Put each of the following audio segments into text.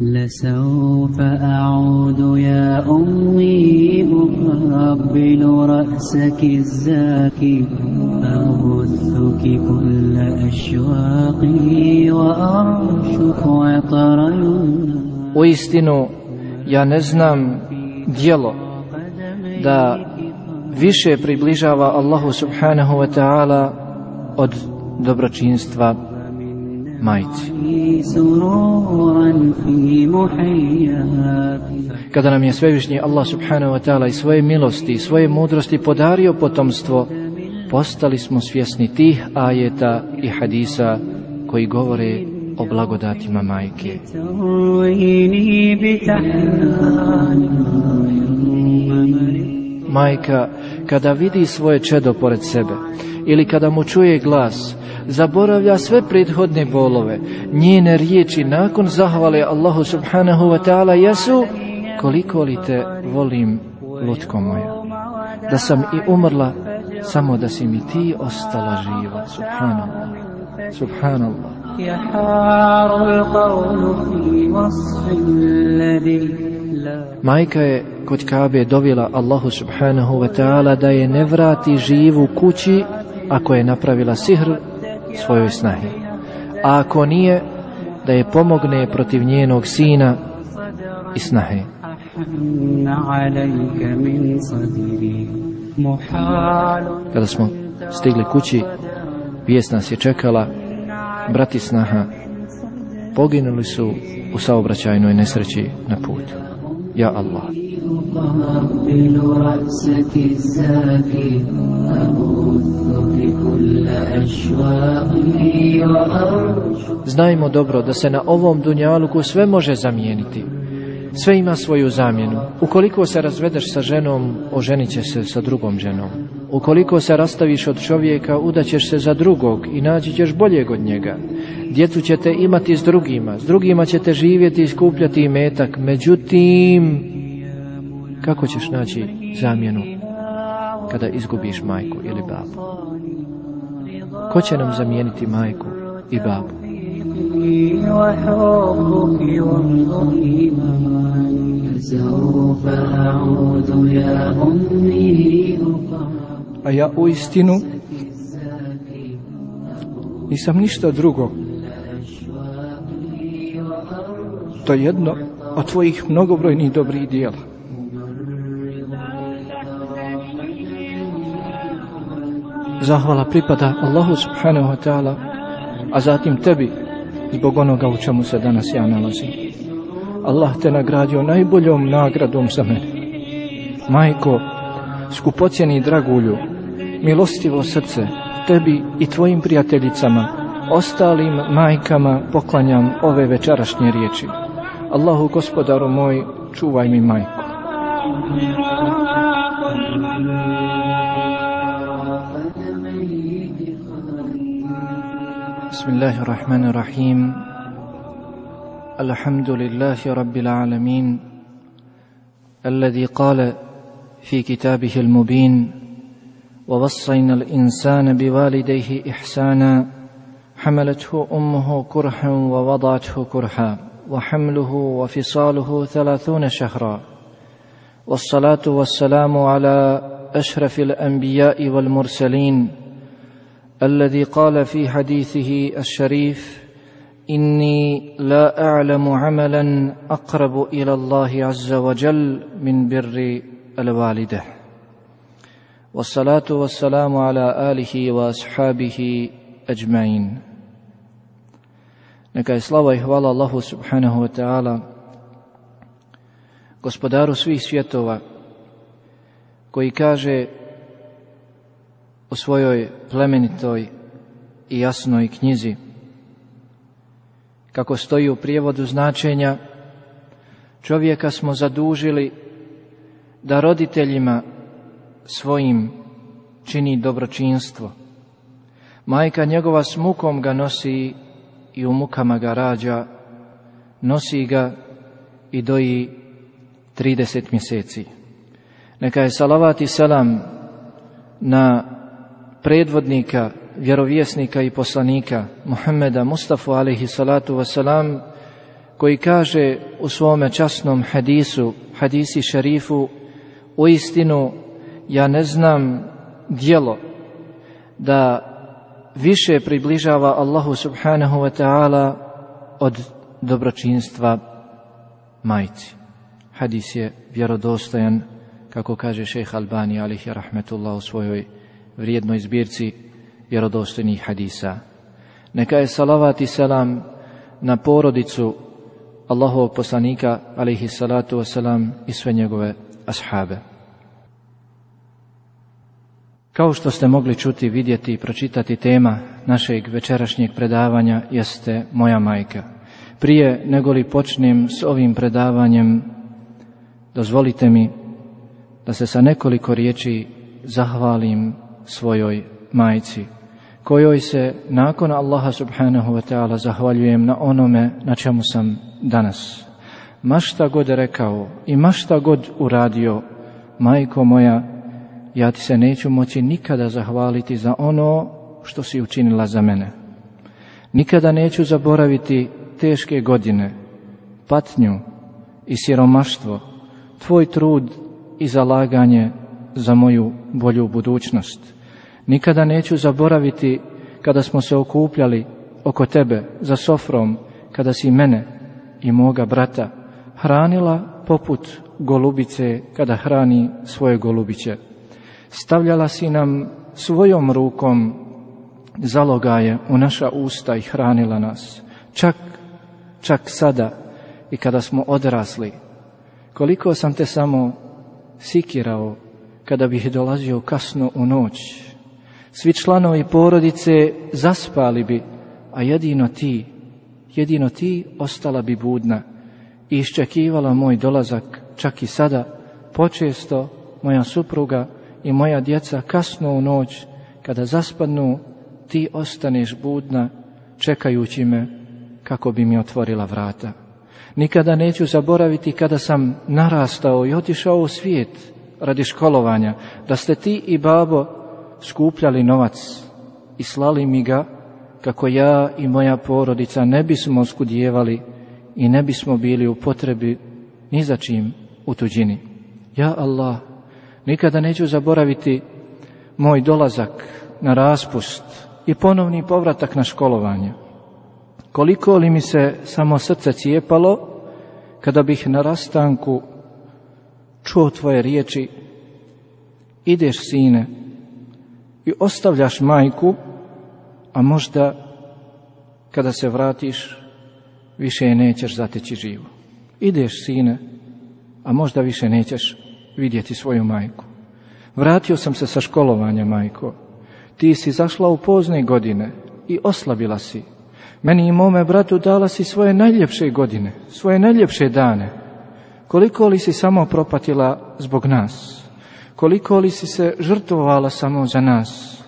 لسوف أعود يا أمي أقبل رأسك الزاكي أبثك كل أشواقي وأرشك عطر U istinu, ja ne znam dijelo da više približava Allahu subhanahu wa ta'ala od dobročinstva majci. Kada nam je svevišnji Allah subhanahu wa ta'ala i svoje milosti i svoje mudrosti podario potomstvo, postali smo svjesni tih ajeta i hadisa koji govore o blagodatima majke. Majka kada vidi svoje čedo pored sebe ili kada mu čuje glas zaboravlja sve prethodne bolove. Njene riječi nakon zahvale Allahu subhanahu wa ta'ala jesu koliko li te volim, lutko moja. Da sam i umrla, samo da si mi ti ostala živa. Subhanallah. Subhanallah. Majka je kod Kabe dovila Allahu subhanahu wa ta'ala da je ne vrati živu kući ako je napravila sihr svojoj snahi. A ako nije, da je pomogne protiv njenog sina i snahe. Kada smo stigli kući, vijest nas je čekala, brati snaha poginuli su u saobraćajnoj nesreći na putu. Ja Allah. أقبل رأسك الزاكي أبثك كل أشواقي وأرجو Znajmo dobro da se na ovom dunjaluku sve može zamijeniti. Sve ima svoju zamjenu. Ukoliko se razvedeš sa ženom, oženit će se sa drugom ženom. Ukoliko se rastaviš od čovjeka, udaćeš se za drugog i naći ćeš boljeg od njega. Djecu ćete imati s drugima, s drugima ćete živjeti i skupljati imetak. Međutim, kako ćeš naći zamjenu kada izgubiš majku ili babu? Ko će nam zamijeniti majku i babu? وحبك وانظري ممالي سوف أعود يا أمي a ja u istinu nisam ništa drugo. To je jedno od tvojih mnogobrojnih dobrih dijela. Zahvala pripada Allahu subhanahu wa ta'ala, a zatim tebi zbog onoga u čemu se danas ja nalazim. Allah te nagradio najboljom nagradom za mene. Majko, skupocjeni dragulju, milostivo srce, tebi i tvojim prijateljicama, ostalim majkama poklanjam ove večerašnje riječi. Allahu gospodaru moj, čuvaj mi majku. بسم الله الرحمن الرحيم. الحمد لله رب العالمين الذي قال في كتابه المبين ووصينا الإنسان بوالديه إحسانا حملته أمه كرها ووضعته كرها وحمله وفصاله ثلاثون شهرا. والصلاة والسلام على أشرف الأنبياء والمرسلين الذي قال في حديثه الشريف إني لا أعلم عملا أقرب إلى الله عز وجل من بر الوالدة. والصلاة والسلام على آله وأصحابه أجمعين. Neka je slava i hvala Allahu subhanahu wa ta'ala gospodaru svih svjetova koji kaže u svojoj plemenitoj i jasnoj knjizi. Kako stoji u prijevodu značenja, čovjeka smo zadužili da roditeljima svojim čini dobročinstvo. Majka njegova s mukom ga nosi i u mukama ga rađa, nosi ga i doji 30 mjeseci. Neka je salavat i selam na predvodnika, vjerovjesnika i poslanika Muhammeda Mustafa alaihi salatu wasalam, koji kaže u svome časnom hadisu, hadisi šerifu, u istinu ja ne znam dijelo da više približava Allahu subhanahu wa ta'ala od dobročinstva majci. Hadis je vjerodostojan, kako kaže šejh Albani alihi rahmetullah u svojoj vrijednoj zbirci vjerodostojnih hadisa. Neka je salavat i selam na porodicu Allahovog poslanika alihi salatu wasalam i sve njegove ashabe. Kao što ste mogli čuti, vidjeti i pročitati tema našeg večerašnjeg predavanja jeste moja majka. Prije nego li počnem s ovim predavanjem, dozvolite mi da se sa nekoliko riječi zahvalim svojoj majci, kojoj se nakon Allaha subhanahu wa ta'ala zahvaljujem na onome na čemu sam danas. Mašta god rekao i mašta god uradio, majko moja, ja ti se neću moći nikada zahvaliti za ono što si učinila za mene. Nikada neću zaboraviti teške godine, patnju i siromaštvo, tvoj trud i zalaganje za moju bolju budućnost. Nikada neću zaboraviti kada smo se okupljali oko tebe za sofrom, kada si mene i moga brata hranila poput golubice kada hrani svoje golubiće. Stavljala si nam svojom rukom zalogaje u naša usta i hranila nas. Čak, čak sada i kada smo odrasli, koliko sam te samo sikirao kada bih dolazio kasno u noć. Svi članovi porodice zaspali bi, a jedino ti, jedino ti ostala bi budna i iščekivala moj dolazak čak i sada, počesto moja supruga i moja djeca kasno u noć, kada zaspadnu, ti ostaneš budna čekajući me kako bi mi otvorila vrata. Nikada neću zaboraviti kada sam narastao i otišao u svijet radi školovanja, da ste ti i babo skupljali novac i slali mi ga kako ja i moja porodica ne bismo skudjevali i ne bismo bili u potrebi ni za čim u tuđini. Ja Allah, nikada neću zaboraviti moj dolazak na raspust i ponovni povratak na školovanje. Koliko li mi se samo srce cijepalo kada bih na rastanku čuo tvoje riječi ideš sine i ostavljaš majku a možda kada se vratiš više je nećeš zateći živu ideš sine a možda više nećeš vidjeti svoju majku vratio sam se sa školovanja majko ti si zašla u pozne godine i oslabila si meni i mome bratu dala si svoje najljepše godine, svoje najljepše dane. Koliko li si samo propatila zbog nas? Koliko li si se žrtvovala samo za nas?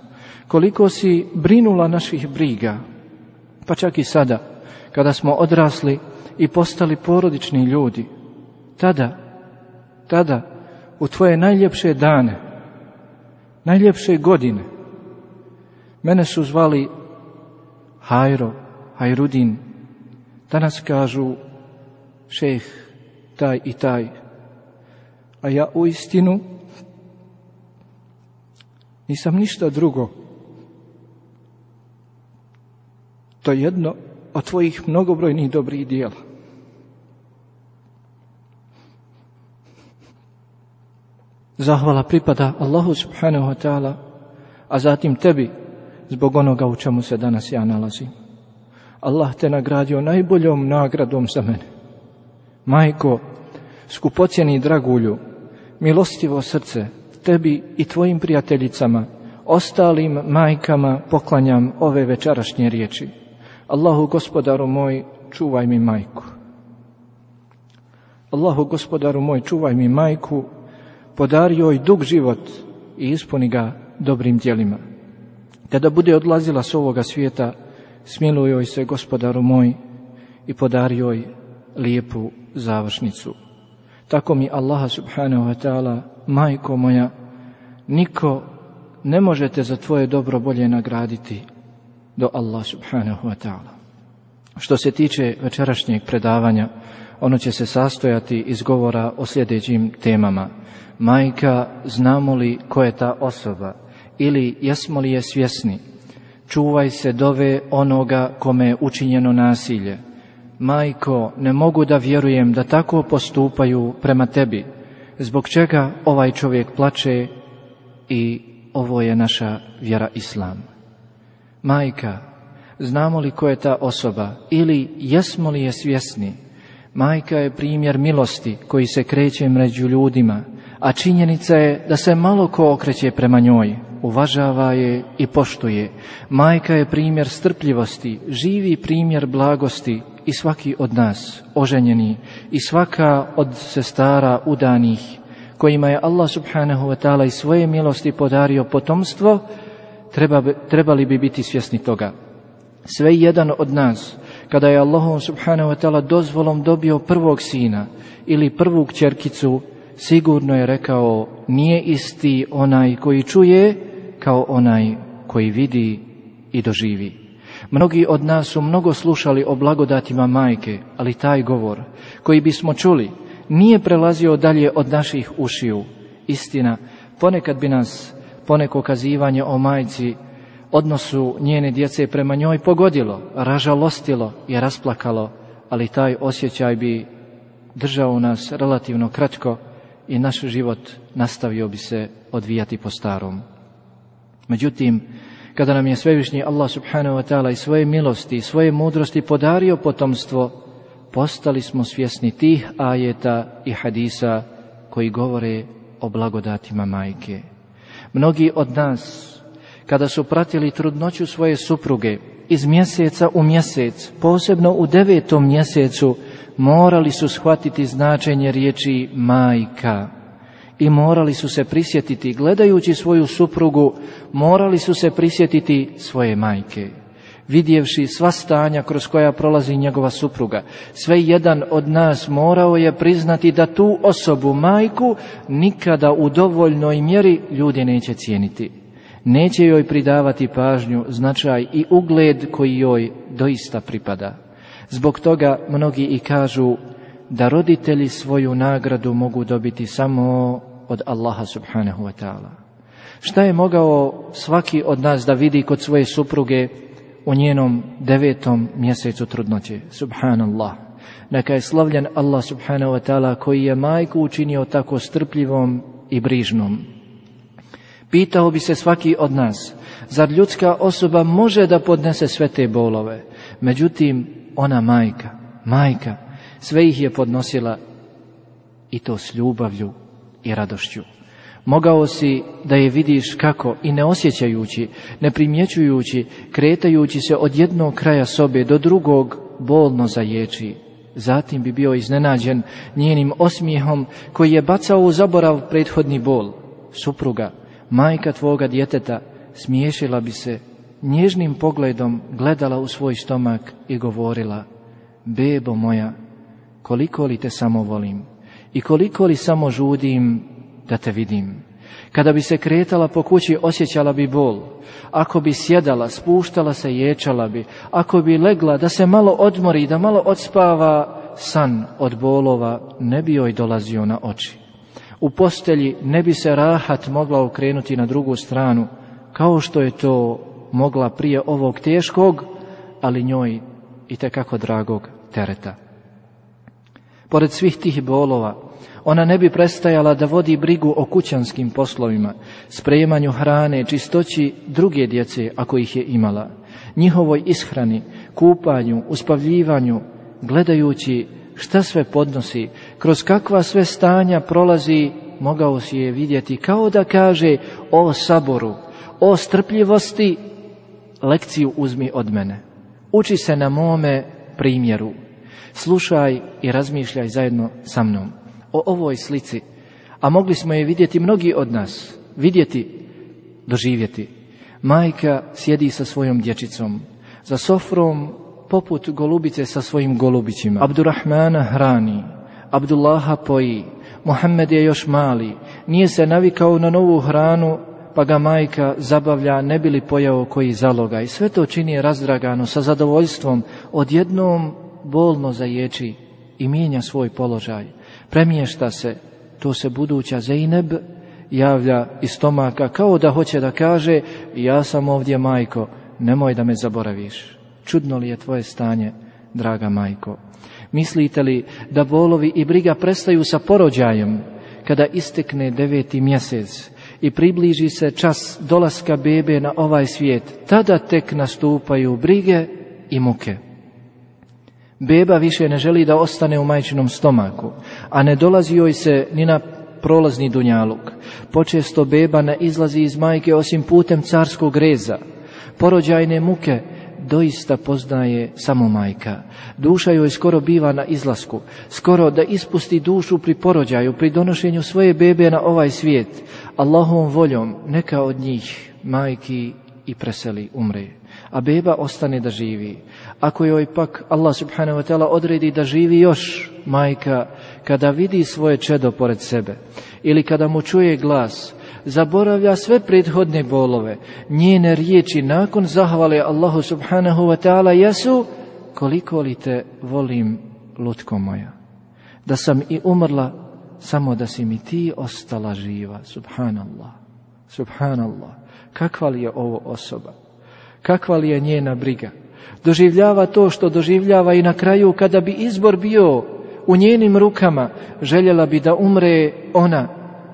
Koliko si brinula naših briga? Pa čak i sada, kada smo odrasli i postali porodični ljudi, tada, tada, u tvoje najljepše dane, najljepše godine, mene su zvali Hajro, Hajrudin, danas kažu šeh taj i taj, a ja u istinu nisam ništa drugo. To je jedno od tvojih mnogobrojnih dobrih dijela. Zahvala pripada Allahu subhanahu wa ta'ala, a zatim tebi zbog onoga u čemu se danas ja nalazim. Allah te nagradio najboljom nagradom za mene. Majko, skupocjeni dragulju, milostivo srce, tebi i tvojim prijateljicama, ostalim majkama poklanjam ove večerašnje riječi. Allahu gospodaru moj, čuvaj mi majku. Allahu gospodaru moj, čuvaj mi majku, podari joj dug život i ispuni ga dobrim djelima. Kada bude odlazila s ovoga svijeta, smiluj joj se gospodaru moj i podari joj lijepu završnicu. Tako mi Allaha subhanahu wa ta'ala, majko moja, niko ne možete za tvoje dobro bolje nagraditi do Allah subhanahu wa ta'ala. Što se tiče večerašnjeg predavanja, ono će se sastojati iz govora o sljedećim temama. Majka, znamo li ko je ta osoba? Ili jesmo li je svjesni? Čuvaj se dove onoga kome je učinjeno nasilje. Majko, ne mogu da vjerujem da tako postupaju prema tebi. Zbog čega ovaj čovjek plače i ovo je naša vjera Islam. Majka, znamo li ko je ta osoba ili jesmo li je svjesni? Majka je primjer milosti koji se kreće među ljudima, a činjenica je da se malo ko okreće prema njoj, uvažava je i poštuje. Majka je primjer strpljivosti, živi primjer blagosti i svaki od nas, oženjeni, i svaka od sestara udanih, kojima je Allah subhanahu wa ta'ala i svoje milosti podario potomstvo, treba, trebali bi biti svjesni toga. Sve jedan od nas, kada je Allahom subhanahu wa ta'ala dozvolom dobio prvog sina ili prvu kćerkicu, sigurno je rekao nije isti onaj koji čuje kao onaj koji vidi i doživi. Mnogi od nas su mnogo slušali o blagodatima majke, ali taj govor koji bismo čuli nije prelazio dalje od naših ušiju. Istina, ponekad bi nas poneko kazivanje o majci odnosu njene djece prema njoj pogodilo, ražalostilo i rasplakalo, ali taj osjećaj bi držao nas relativno kratko i naš život nastavio bi se odvijati po starom. Međutim, kada nam je svevišnji Allah subhanahu wa ta'ala i svoje milosti i svoje mudrosti podario potomstvo, postali smo svjesni tih ajeta i hadisa koji govore o blagodatima majke. Mnogi od nas, kada su pratili trudnoću svoje supruge iz mjeseca u mjesec, posebno u devetom mjesecu, morali su shvatiti značenje riječi majka i morali su se prisjetiti, gledajući svoju suprugu, morali su se prisjetiti svoje majke. Vidjevši sva stanja kroz koja prolazi njegova supruga, sve jedan od nas morao je priznati da tu osobu, majku, nikada u dovoljnoj mjeri ljudi neće cijeniti. Neće joj pridavati pažnju, značaj i ugled koji joj doista pripada. Zbog toga mnogi i kažu da roditelji svoju nagradu mogu dobiti samo od Allaha subhanahu wa ta'ala. Šta je mogao svaki od nas da vidi kod svoje supruge u njenom devetom mjesecu trudnoće? Subhanallah. Neka je slavljen Allah subhanahu wa ta'ala koji je majku učinio tako strpljivom i brižnom. Pitao bi se svaki od nas, zar ljudska osoba može da podnese sve te bolove? Međutim, ona majka, majka, sve ih je podnosila i to s ljubavlju i radošću. Mogao si da je vidiš kako i ne osjećajući, ne primjećujući, kretajući se od jednog kraja sobe do drugog, bolno zaječi. Zatim bi bio iznenađen njenim osmijehom koji je bacao u zaborav prethodni bol. Supruga, majka tvoga djeteta, smiješila bi se, nježnim pogledom gledala u svoj stomak i govorila, bebo moja, koliko li te samo volim i koliko li samo žudim da te vidim. Kada bi se kretala po kući osjećala bi bol. Ako bi sjedala, spuštala se, ječala bi. Ako bi legla da se malo odmori, da malo odspava, san od bolova ne bi joj dolazio na oči. U postelji ne bi se rahat mogla okrenuti na drugu stranu, kao što je to mogla prije ovog teškog, ali njoj i tekako dragog tereta. Pored svih tih bolova, ona ne bi prestajala da vodi brigu o kućanskim poslovima, spremanju hrane, čistoći druge djece ako ih je imala, njihovoj ishrani, kupanju, uspavljivanju, gledajući šta sve podnosi, kroz kakva sve stanja prolazi, mogao si je vidjeti kao da kaže o saboru, o strpljivosti, lekciju uzmi od mene. Uči se na mome primjeru. Slušaj i razmišljaj zajedno sa mnom. O ovoj slici, a mogli smo je vidjeti mnogi od nas, vidjeti, doživjeti. Majka sjedi sa svojom dječicom, za sofrom poput golubice sa svojim golubićima. Abdurrahmana hrani, Abdullaha poji, Muhammed je još mali, nije se navikao na novu hranu, pa ga majka zabavlja ne bi li pojao koji zaloga i sve to čini razdragano sa zadovoljstvom odjednom bolno zaječi i mijenja svoj položaj. Premiješta se, to se buduća Zeyneb javlja iz stomaka kao da hoće da kaže ja sam ovdje majko, nemoj da me zaboraviš. Čudno li je tvoje stanje, draga majko? Mislite li da bolovi i briga prestaju sa porođajem kada istekne deveti mjesec i približi se čas dolaska bebe na ovaj svijet, tada tek nastupaju brige i muke. Beba više ne želi da ostane u majčinom stomaku, a ne dolazi joj se ni na prolazni dunjaluk. Počesto beba ne izlazi iz majke osim putem carskog reza. Porođajne muke doista poznaje samo majka. Duša joj skoro biva na izlasku, skoro da ispusti dušu pri porođaju, pri donošenju svoje bebe na ovaj svijet. Allahovom voljom neka od njih majki i preseli umre, a beba ostane da živi. Ako joj pak Allah subhanahu wa ta'ala odredi da živi još majka, kada vidi svoje čedo pored sebe ili kada mu čuje glas, zaboravlja sve prethodne bolove. Njene riječi nakon zahvale Allahu subhanahu wa ta'ala jesu koliko li te volim lutko moja. Da sam i umrla samo da si mi ti ostala živa. Subhanallah. Subhanallah. Kakva li je ovo osoba? Kakva li je njena briga? Doživljava to što doživljava i na kraju kada bi izbor bio u njenim rukama, željela bi da umre ona,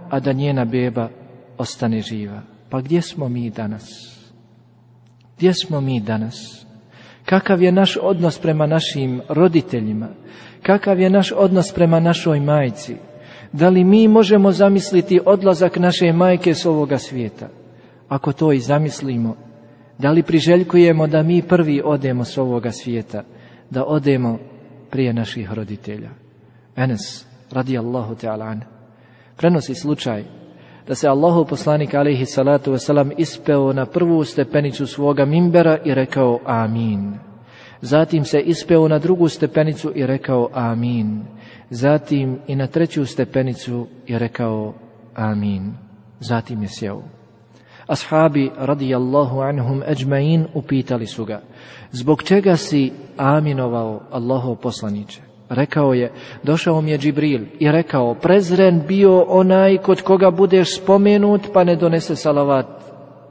a da njena beba ostane živa. Pa gdje smo mi danas? Gdje smo mi danas? Kakav je naš odnos prema našim roditeljima? Kakav je naš odnos prema našoj majci? Da li mi možemo zamisliti odlazak naše majke s ovoga svijeta? Ako to i zamislimo, da li priželjkujemo da mi prvi odemo s ovoga svijeta? Da odemo prije naših roditelja? Enes, radijallahu ta'ala an, prenosi slučaj da se Allahu poslanik alaihi salatu wasalam ispeo na prvu stepenicu svoga mimbera i rekao amin. Zatim se ispeo na drugu stepenicu i rekao amin. Zatim i na treću stepenicu i rekao amin. Zatim je sjeo. Ashabi radijallahu anhum ajmain upitali su ga zbog čega si aminovao Allahov poslaniče? Rekao je, došao mi je Džibril i rekao, prezren bio onaj kod koga budeš spomenut pa ne donese salavat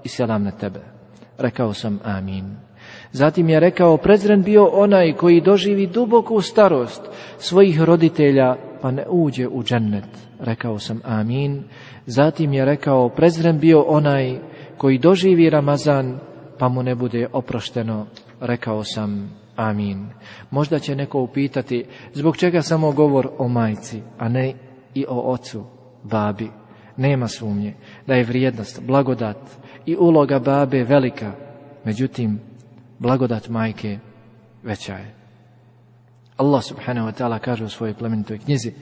i selam na tebe. Rekao sam amin. Zatim je rekao, prezren bio onaj koji doživi duboku starost svojih roditelja pa ne uđe u džennet. Rekao sam amin. Zatim je rekao, prezren bio onaj koji doživi Ramazan pa mu ne bude oprošteno. Rekao sam Amin. Možda će neko upitati zbog čega samo govor o majci, a ne i o ocu, babi. Nema sumnje da je vrijednost, blagodat i uloga babe velika. Međutim, blagodat majke veća je. Allah subhanahu wa ta'ala kaže u svojoj plemenitoj knjizi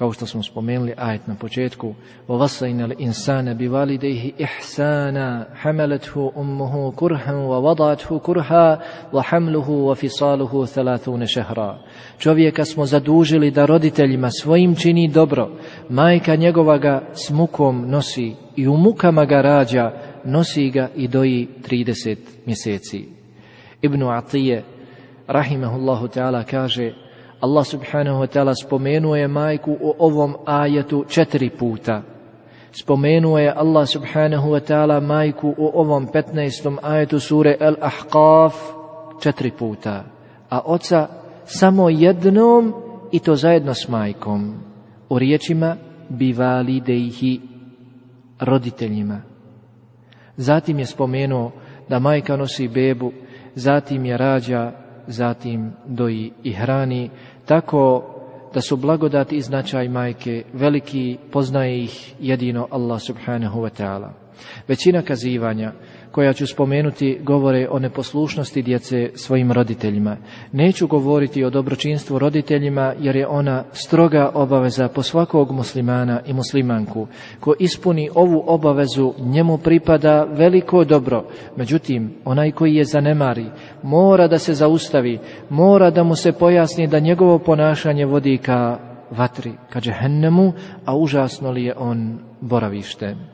kao što smo spomenuli ajet na početku وَوَصَيْنَا الْإِنسَانَ بِوَالِدَيْهِ إِحْسَانًا حَمَلَتْهُ أُمُّهُ كُرْهًا وَوَضَعَتْهُ كُرْهًا وَحَمْلُهُ وَفِصَالُهُ ثَلَاثُونَ شَهْرًا Čovjeka smo zadužili da roditeljima svojim čini dobro. Majka njegova ga s mukom nosi i u mukama ga rađa, nosi ga i doji 30 mjeseci. Ibnu Atije, rahimahullahu ta'ala, kaže Allah subhanahu wa ta'ala spomenuo je majku u ovom ajetu četiri puta. Spomenuo je Allah subhanahu wa ta'ala majku u ovom 15. ajetu sure Al-Ahqaf četiri puta. A oca samo jednom i to zajedno s majkom. U riječima bivali dejhi roditeljima. Zatim je spomenuo da majka nosi bebu, zatim je rađa, zatim doji i hrani, tako da su blagodati i značaj majke veliki, poznaje ih jedino Allah subhanahu wa ta'ala. Većina kazivanja koja ću spomenuti govore o neposlušnosti djece svojim roditeljima. Neću govoriti o dobročinstvu roditeljima jer je ona stroga obaveza po svakog muslimana i muslimanku. Ko ispuni ovu obavezu njemu pripada veliko dobro. Međutim, onaj koji je zanemari mora da se zaustavi, mora da mu se pojasni da njegovo ponašanje vodi ka vatri, ka džehennemu, a užasno li je on boravište.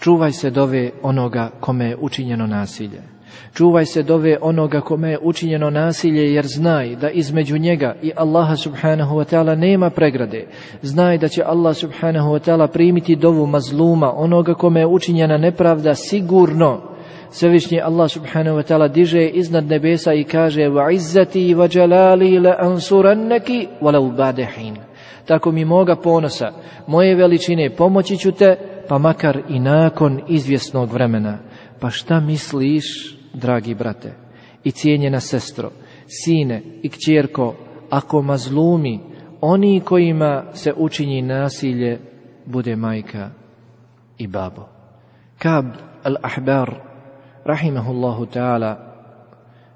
Čuvaj se dove onoga kome je učinjeno nasilje. Čuvaj se dove onoga kome je učinjeno nasilje jer znaj da između njega i Allaha subhanahu wa ta'ala nema pregrade. Znaj da će Allah subhanahu wa ta'ala primiti dovu mazluma onoga kome je učinjena nepravda sigurno. Svevišnji Allah subhanahu wa ta'ala diže iznad nebesa i kaže ansurannaki walau ba'de hin. Tako mi moga ponosa, moje veličine pomoći ću te, pa makar i nakon izvjesnog vremena. Pa šta misliš, dragi brate i cijenjena sestro, sine i kćerko, ako mazlumi, oni kojima se učinji nasilje, bude majka i babo. Kab al-Ahbar, rahimahullahu ta'ala,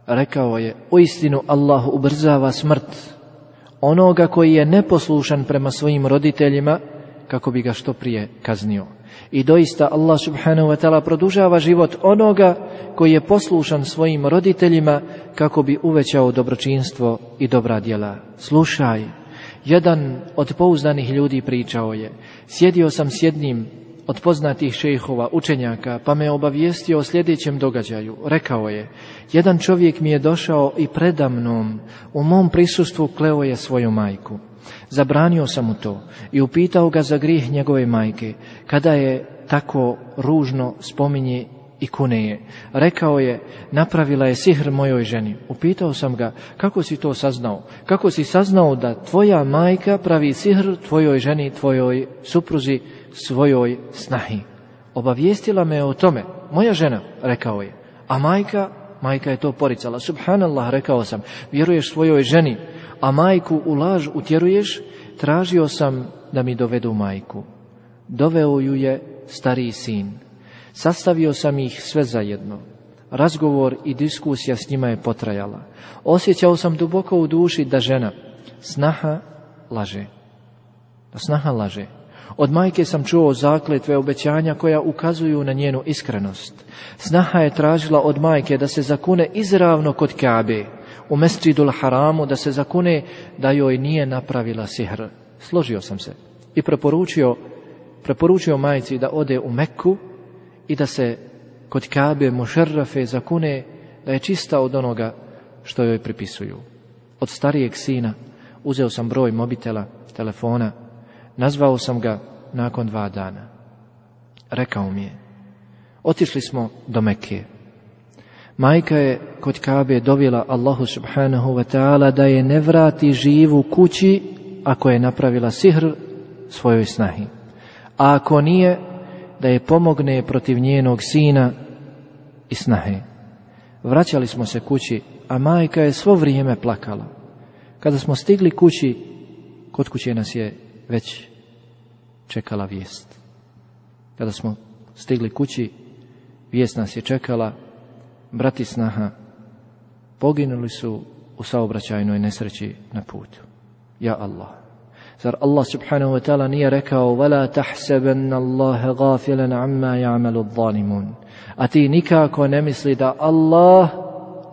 rekao je, u istinu Allah ubrzava smrt onoga koji je neposlušan prema svojim roditeljima, kako bi ga što prije kaznio. I doista Allah subhanahu wa ta'ala produžava život onoga koji je poslušan svojim roditeljima kako bi uvećao dobročinstvo i dobra djela. Slušaj, jedan od pouzdanih ljudi pričao je, sjedio sam s jednim od poznatih šejhova, učenjaka, pa me obavijestio o sljedećem događaju. Rekao je, jedan čovjek mi je došao i predamnom, u mom prisustvu kleo je svoju majku. Zabranio sam mu to i upitao ga za grih njegove majke, kada je tako ružno spominje i kune je. Rekao je, napravila je sihr mojoj ženi. Upitao sam ga, kako si to saznao? Kako si saznao da tvoja majka pravi sihr tvojoj ženi, tvojoj supruzi, svojoj snahi? Obavijestila me o tome, moja žena, rekao je. A majka, majka je to poricala. Subhanallah, rekao sam, vjeruješ svojoj ženi, a majku u laž utjeruješ, tražio sam da mi dovedu majku. Doveo ju je stariji sin. Sastavio sam ih sve zajedno. Razgovor i diskusija s njima je potrajala. Osjećao sam duboko u duši da žena, snaha, laže. Da snaha laže. Od majke sam čuo zakletve obećanja koja ukazuju na njenu iskrenost. Snaha je tražila od majke da se zakune izravno kod Kabe, u mesčidul haramu, da se zakune da joj nije napravila sihr. Složio sam se i preporučio, preporučio majci da ode u Mekku i da se kod Kabe mušerrafe zakune da je čista od onoga što joj pripisuju. Od starijeg sina uzeo sam broj mobitela, telefona, nazvao sam ga nakon dva dana. Rekao mi je, otišli smo do Mekke. Majka je kod Kabe dovila Allahu subhanahu wa ta'ala da je ne vrati živu kući ako je napravila sihr svojoj snahi. A ako nije, da je pomogne protiv njenog sina i snahe. Vraćali smo se kući, a majka je svo vrijeme plakala. Kada smo stigli kući, kod kuće nas je već čekala vijest. Kada smo stigli kući, vijest nas je čekala, brati snaha, poginuli su u saobraćajnoj nesreći na putu. Ja Allah. Zar Allah subhanahu wa ta'ala nije rekao وَلَا تَحْسَبَنَّ اللَّهَ غَافِلًا عَمَّا يَعْمَلُ الظَّالِمُونَ A ti nikako ne misli da Allah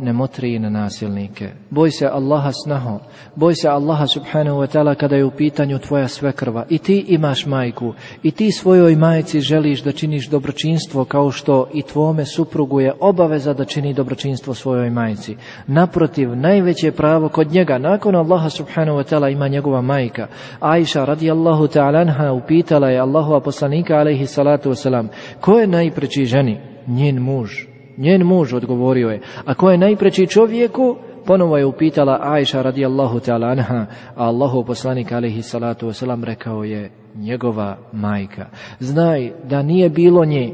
ne motri na nasilnike. Boj se Allaha snaho, boj se Allaha subhanahu wa ta'ala kada je u pitanju tvoja svekrva. I ti imaš majku, i ti svojoj majci želiš da činiš dobročinstvo kao što i tvome suprugu je obaveza da čini dobročinstvo svojoj majci. Naprotiv, najveće pravo kod njega, nakon Allaha subhanahu wa ta'ala ima njegova majka. Aisha radijallahu ta'ala anha upitala je Allahova poslanika alaihi salatu wasalam, ko je najpreći ženi? Njen muž. Njen muž odgovorio je, a ko je najpreći čovjeku? Ponovo je upitala Ajša radijallahu ta'ala anha, a Allahu poslanik alaihi salatu wasalam rekao je njegova majka. Znaj da nije bilo nje,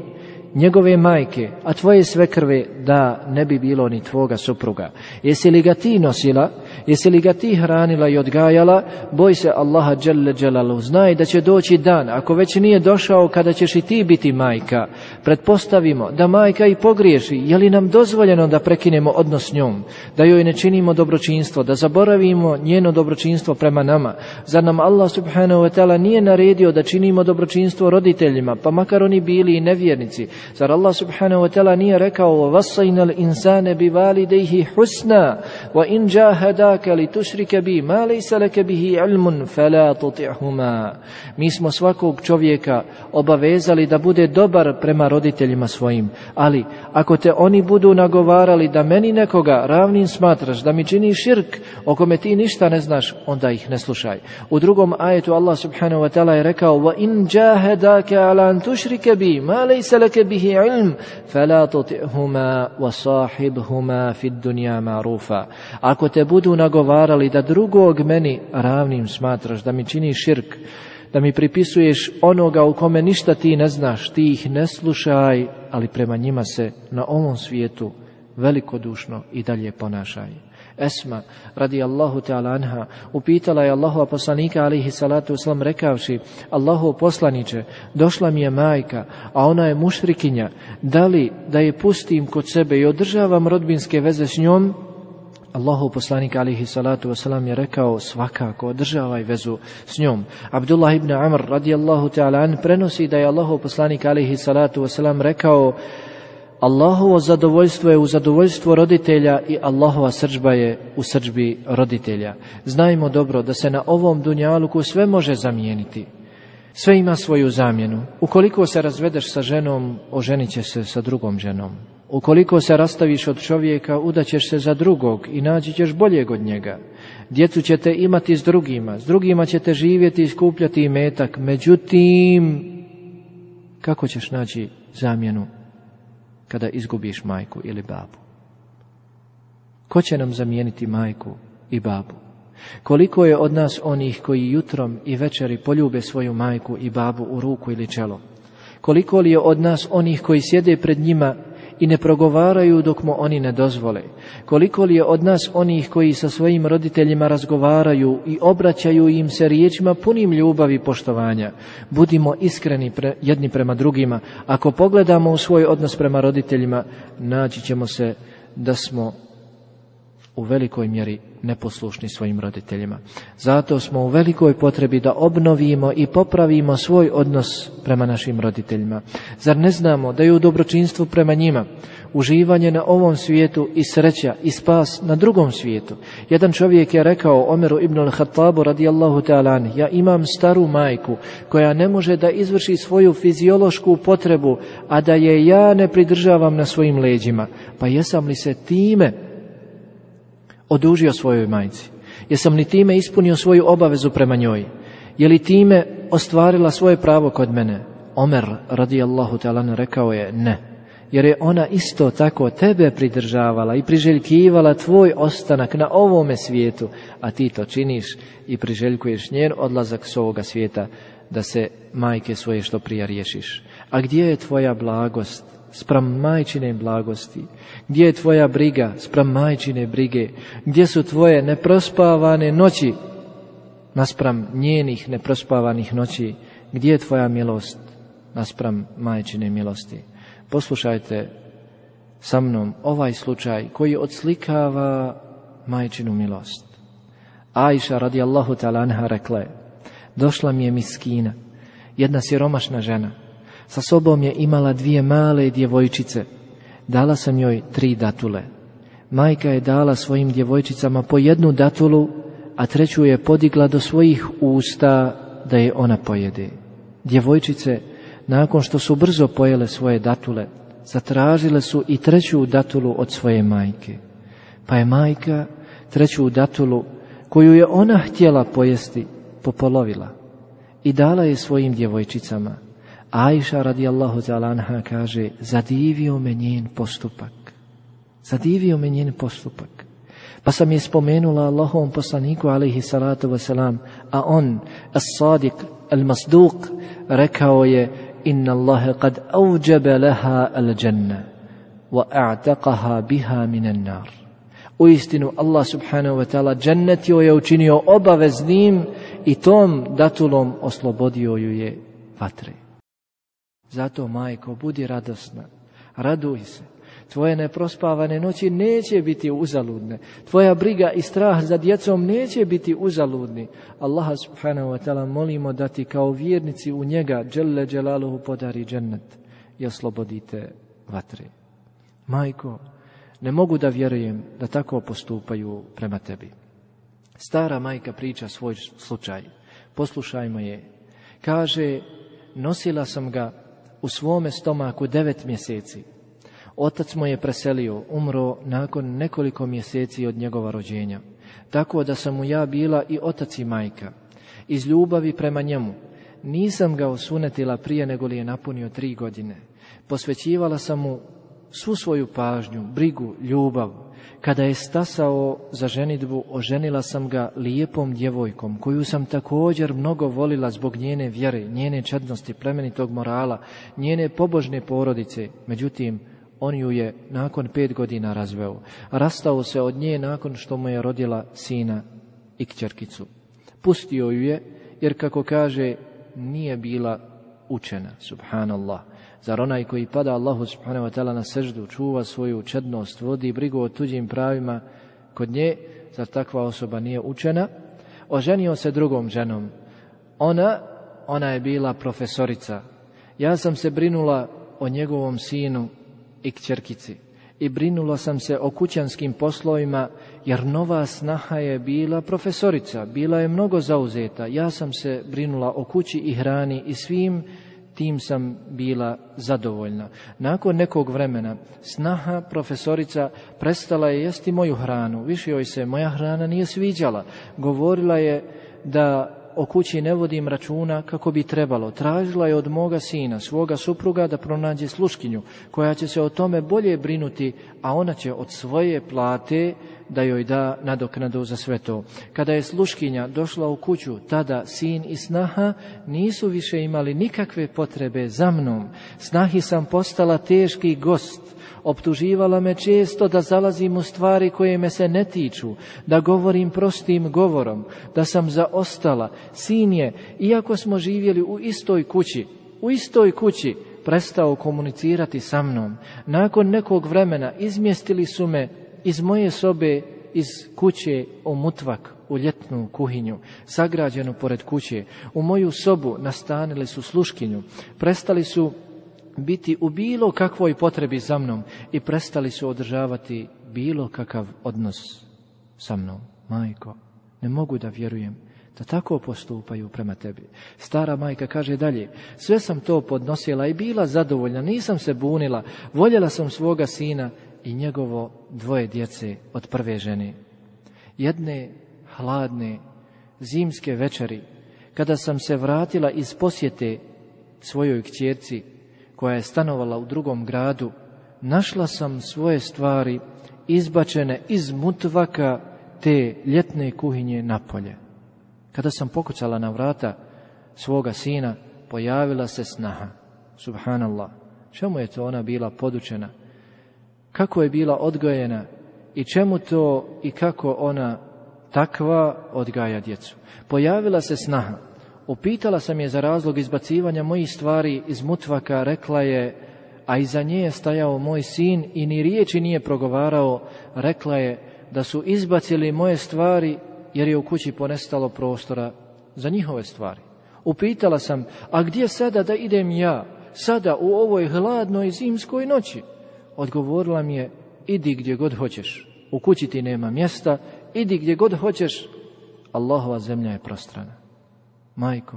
njegove majke, a tvoje sve krve da ne bi bilo ni tvoga supruga. Jesi li ga ti nosila, jesi li ga ti hranila i odgajala, boj se Allaha dželle dželalu. Znaj da će doći dan, ako već nije došao kada ćeš i ti biti majka. Pretpostavimo da majka i pogriješi, je li nam dozvoljeno da prekinemo odnos s njom, da joj ne činimo dobročinstvo, da zaboravimo njeno dobročinstvo prema nama. Zar nam Allah subhanahu wa ta'ala nije naredio da činimo dobročinstvo roditeljima, pa makar oni bili i nevjernici, Zar Allah subhanahu wa ta'ala nije rekao وَوَصَّيْنَا الْإِنسَانَ بِوَالِدَيْهِ حُسْنًا وَإِنْ جَاهَدَاكَ li tušrike bi ma lejsa leke bihi ilmun fela tuti'huma. Mi smo svakog čovjeka obavezali da bude dobar prema roditeljima svojim, ali ako te oni budu nagovarali da meni nekoga ravnim smatraš, da mi čini širk o kome ti ništa ne znaš, onda ih ne slušaj. U drugom ajetu Allah subhanahu wa ta'ala je rekao jahedaka ala an tušrike bi ma lejsa leke bihi ilm fela tuti'huma wa sahibhuma fid dunja marufa. Ako te budu nagovarali da drugog meni ravnim smatraš, da mi čini širk, da mi pripisuješ onoga u kome ništa ti ne znaš, ti ih ne slušaj, ali prema njima se na ovom svijetu velikodušno i dalje ponašaj. Esma, radi Allahu ta'ala anha, upitala je Allahova poslanika, alihi salatu uslam, rekavši, Allahu poslaniće, došla mi je majka, a ona je mušrikinja, da li da je pustim kod sebe i održavam rodbinske veze s njom, Allahu poslanik alihi salatu wasalam je rekao svakako održavaj vezu s njom. Abdullah ibn Amr radijallahu ta'ala an prenosi da je Allahu poslanik alihi salatu wasalam rekao Allahovo zadovoljstvo je u zadovoljstvo roditelja i Allahova srđba je u srđbi roditelja. Znajmo dobro da se na ovom dunjaluku sve može zamijeniti. Sve ima svoju zamjenu. Ukoliko se razvedeš sa ženom, oženit će se sa drugom ženom. Ukoliko se rastaviš od čovjeka, udaćeš se za drugog i naći ćeš boljeg od njega. Djecu ćete imati s drugima, s drugima ćete živjeti i skupljati imetak. Međutim, kako ćeš naći zamjenu kada izgubiš majku ili babu? Ko će nam zamijeniti majku i babu? Koliko je od nas onih koji jutrom i večeri poljube svoju majku i babu u ruku ili čelo? Koliko li je od nas onih koji sjede pred njima i ne progovaraju dok mu oni ne dozvole. Koliko li je od nas onih koji sa svojim roditeljima razgovaraju i obraćaju im se riječima punim ljubavi i poštovanja. Budimo iskreni pre, jedni prema drugima. Ako pogledamo u svoj odnos prema roditeljima, naći ćemo se da smo u velikoj mjeri neposlušni svojim roditeljima. Zato smo u velikoj potrebi da obnovimo i popravimo svoj odnos prema našim roditeljima. Zar ne znamo da je u dobročinstvu prema njima uživanje na ovom svijetu i sreća i spas na drugom svijetu? Jedan čovjek je rekao Omeru ibn al-Hattabu radijallahu ta'ala ja imam staru majku koja ne može da izvrši svoju fiziološku potrebu, a da je ja ne pridržavam na svojim leđima. Pa jesam li se time odužio svojoj majci? Jesam li time ispunio svoju obavezu prema njoj? Je li time ostvarila svoje pravo kod mene? Omer radijallahu ta'ala rekao je ne. Jer je ona isto tako tebe pridržavala i priželjkivala tvoj ostanak na ovome svijetu, a ti to činiš i priželjkuješ njen odlazak s ovoga svijeta da se majke svoje što prije riješiš. A gdje je tvoja blagost? Spram majčine blagosti? Gdje je tvoja briga spram majčine brige? Gdje su tvoje neprospavane noći naspram njenih neprospavanih noći? Gdje je tvoja milost naspram majčine milosti? Poslušajte sa mnom ovaj slučaj koji odslikava majčinu milost. Ajša radijallahu anha rekla došla mi je miskina, jedna siromašna žena, sa sobom je imala dvije male djevojčice. Dala sam joj tri datule. Majka je dala svojim djevojčicama po jednu datulu, a treću je podigla do svojih usta da je ona pojede. Djevojčice, nakon što su brzo pojele svoje datule, zatražile su i treću datulu od svoje majke. Pa je majka treću datulu, koju je ona htjela pojesti, popolovila i dala je svojim djevojčicama. Ajša radijallahu ta'ala kaže, zadivio me njen postupak. Zadivio me njen postupak. Pa sam je spomenula Allahovom poslaniku alaihi salatu wasalam, a on, as-sadiq, al-masduq, rekao je, inna Allahe kad auđebe leha al-đanna, wa a'taqaha biha minan nar. U istinu Allah subhanahu wa ta'ala džennet joj je učinio obaveznim i tom datulom oslobodio ju je vatre. Zato, majko, budi radosna, raduj se. Tvoje neprospavane noći neće biti uzaludne. Tvoja briga i strah za djecom neće biti uzaludni. Allaha subhanahu wa ta'ala molimo da ti kao vjernici u njega, dželle dželaluhu, podari džennet i oslobodite vatre. Majko, ne mogu da vjerujem da tako postupaju prema tebi. Stara majka priča svoj slučaj. Poslušajmo je. Kaže, nosila sam ga u svome stomaku devet mjeseci. Otac mu je preselio, umro nakon nekoliko mjeseci od njegova rođenja. Tako da sam mu ja bila i otac i majka. Iz ljubavi prema njemu. Nisam ga osunetila prije nego li je napunio tri godine. Posvećivala sam mu svu svoju pažnju, brigu, ljubav. Kada je stasao za ženidbu, oženila sam ga lijepom djevojkom, koju sam također mnogo volila zbog njene vjere, njene čednosti, plemenitog morala, njene pobožne porodice. Međutim, on ju je nakon pet godina razveo. Rastao se od nje nakon što mu je rodila sina i kćerkicu. Pustio ju je, jer kako kaže, nije bila učena, subhanallah. Zar onaj koji pada Allahu subhanahu wa ta'ala na seždu, čuva svoju čednost, vodi brigu o tuđim pravima kod nje, zar takva osoba nije učena? Oženio se drugom ženom. Ona, ona je bila profesorica. Ja sam se brinula o njegovom sinu i kćerkici i brinula sam se o kućanskim poslovima, jer nova snaha je bila profesorica, bila je mnogo zauzeta. Ja sam se brinula o kući i hrani i svim tim sam bila zadovoljna. Nakon nekog vremena snaha profesorica prestala je jesti moju hranu. Više joj se moja hrana nije sviđala. Govorila je da o kući ne vodim računa kako bi trebalo. Tražila je od moga sina, svoga supruga, da pronađe sluškinju, koja će se o tome bolje brinuti, a ona će od svoje plate da joj da nadoknadu za sve to. Kada je sluškinja došla u kuću, tada sin i snaha nisu više imali nikakve potrebe za mnom. Snahi sam postala teški gost, optuživala me često da zalazim u stvari koje me se ne tiču, da govorim prostim govorom, da sam zaostala. Sin je, iako smo živjeli u istoj kući, u istoj kući, prestao komunicirati sa mnom. Nakon nekog vremena izmjestili su me iz moje sobe, iz kuće u mutvak, u ljetnu kuhinju, sagrađenu pored kuće. U moju sobu nastanili su sluškinju. Prestali su biti u bilo kakvoj potrebi za mnom i prestali su održavati bilo kakav odnos sa mnom. Majko, ne mogu da vjerujem da tako postupaju prema tebi. Stara majka kaže dalje, sve sam to podnosila i bila zadovoljna, nisam se bunila, voljela sam svoga sina i njegovo dvoje djece od prve žene. Jedne hladne zimske večeri, kada sam se vratila iz posjete svojoj kćerci, koja je stanovala u drugom gradu, našla sam svoje stvari izbačene iz mutvaka te ljetne kuhinje napolje. Kada sam pokucala na vrata svoga sina, pojavila se snaha. Subhanallah, čemu je to ona bila podučena? Kako je bila odgojena i čemu to i kako ona takva odgaja djecu? Pojavila se snaha. Upitala sam je za razlog izbacivanja mojih stvari iz mutvaka, rekla je, a iza nje je stajao moj sin i ni riječi nije progovarao, rekla je da su izbacili moje stvari jer je u kući ponestalo prostora za njihove stvari. Upitala sam, a gdje sada da idem ja, sada u ovoj hladnoj zimskoj noći? Odgovorila mi je, idi gdje god hoćeš, u kući ti nema mjesta, idi gdje god hoćeš, Allahova zemlja je prostrana. Majko,